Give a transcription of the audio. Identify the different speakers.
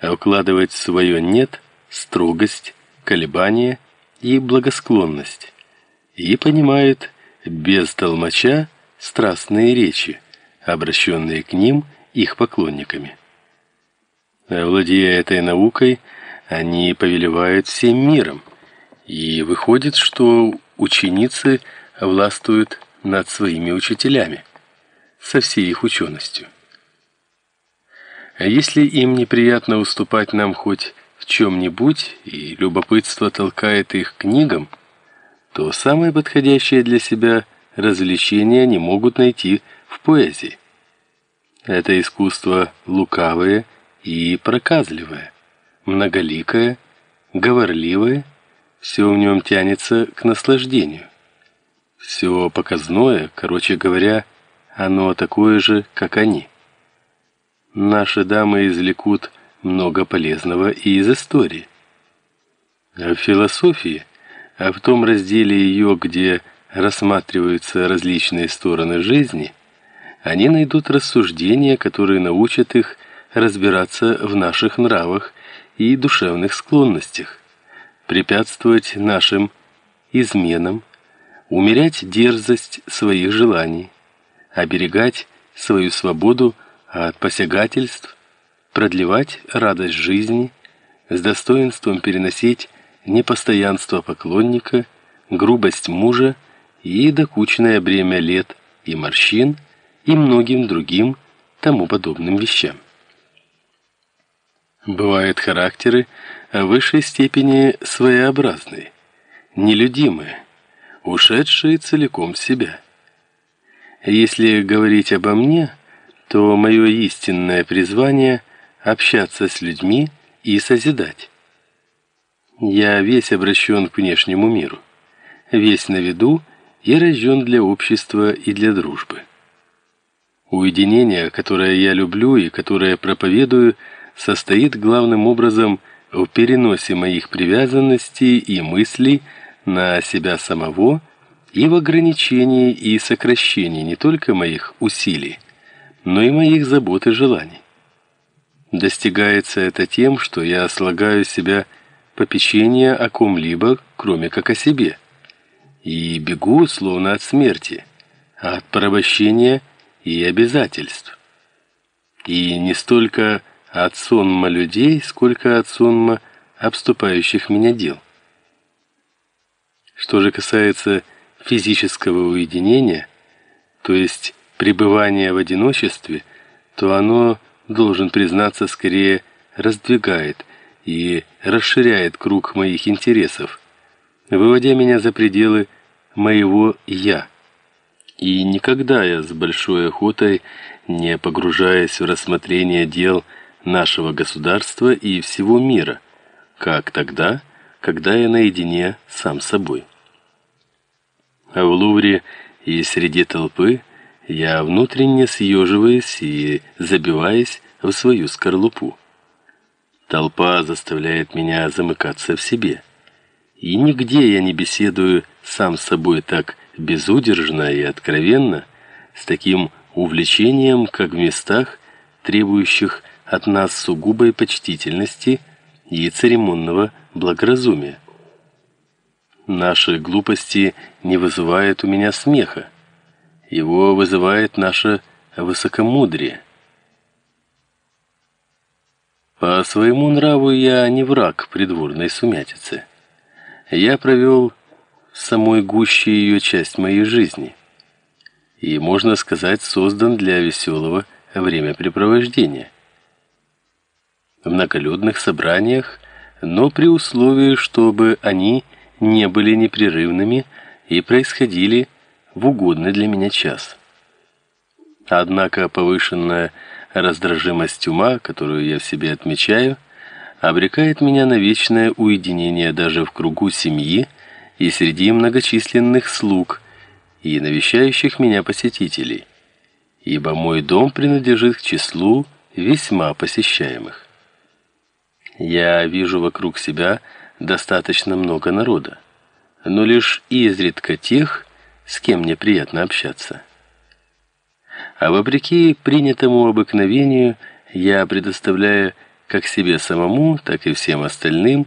Speaker 1: а вкладывать свое «нет» строгость, колебания и благосклонность, и понимают без толмача страстные речи, обращенные к ним их поклонниками. Владея этой наукой, они повелевают всем миром, и выходит, что ученицы властвуют над своими учителями со всей их ученостью. А если им неприятно уступать нам хоть в чем-нибудь, и любопытство толкает их к книгам, то самое подходящее для себя развлечение они могут найти в поэзии. Это искусство лукавое и проказливое, многоликое, говорливое, все в нем тянется к наслаждению. Все показное, короче говоря, оно такое же, как они. Наши дамы извлекут много полезного и из истории. А в философии, а в том разделе ее, где рассматриваются различные стороны жизни, они найдут рассуждения, которые научат их разбираться в наших нравах и душевных склонностях, препятствовать нашим изменам, умерять дерзость своих желаний, оберегать свою свободу от посягательств, продлевать радость жизни, с достоинством переносить непостоянство поклонника, грубость мужа и докучное бремя лет и морщин и многим другим тому подобным вещам. Бывают характеры в высшей степени своеобразные, нелюдимые, ушедшие целиком в себя. Если говорить обо мне, то мое истинное призвание общаться с людьми и созидать. Я весь обращен к внешнему миру, весь на виду и рожден для общества и для дружбы. Уединение, которое я люблю и которое проповедую, состоит главным образом в переносе моих привязанностей и мыслей на себя самого и в ограничении и сокращении не только моих усилий, но и моих забот и желаний. Достигается это тем, что я слагаю себя попечение о ком-либо, кроме как о себе, и бегу словно от смерти, от порабощения и обязательств. И не столько от сонма людей, сколько от сонма обступающих меня дел. Что же касается физического уединения, то есть пребывания в одиночестве, то оно, должен признаться, скорее раздвигает и расширяет круг моих интересов, выводя меня за пределы моего «я». И никогда я с большой охотой не погружаясь в рассмотрение дел нашего государства и всего мира, как тогда, когда я наедине сам с собой. А в Лувре и среди толпы я внутренне съеживаюсь и забиваюсь в свою скорлупу. Толпа заставляет меня замыкаться в себе. И нигде я не беседую сам с собой так безудержно и откровенно, с таким увлечением, как в местах, требующих от нас сугубой почтительности и церемонного благоразумия. Наши глупости не вызывают у меня смеха. Его вызывает наше высокомудрие. По своему нраву я не враг придворной сумятицы. Я провел в самой гуще ее часть моей жизни. И, можно сказать, создан для веселого времяпрепровождения. В многолюдных собраниях, но при условии, чтобы они не были непрерывными и происходили в угодный для меня час. Однако повышенная раздражимость ума, которую я в себе отмечаю, обрекает меня на вечное уединение даже в кругу семьи и среди многочисленных слуг и навещающих меня посетителей, ибо мой дом принадлежит к числу весьма посещаемых. Я вижу вокруг себя достаточно много народа, но лишь изредка тех, с кем мне приятно общаться. А вопреки принятому обыкновению, я предоставляю как себе самому, так и всем остальным,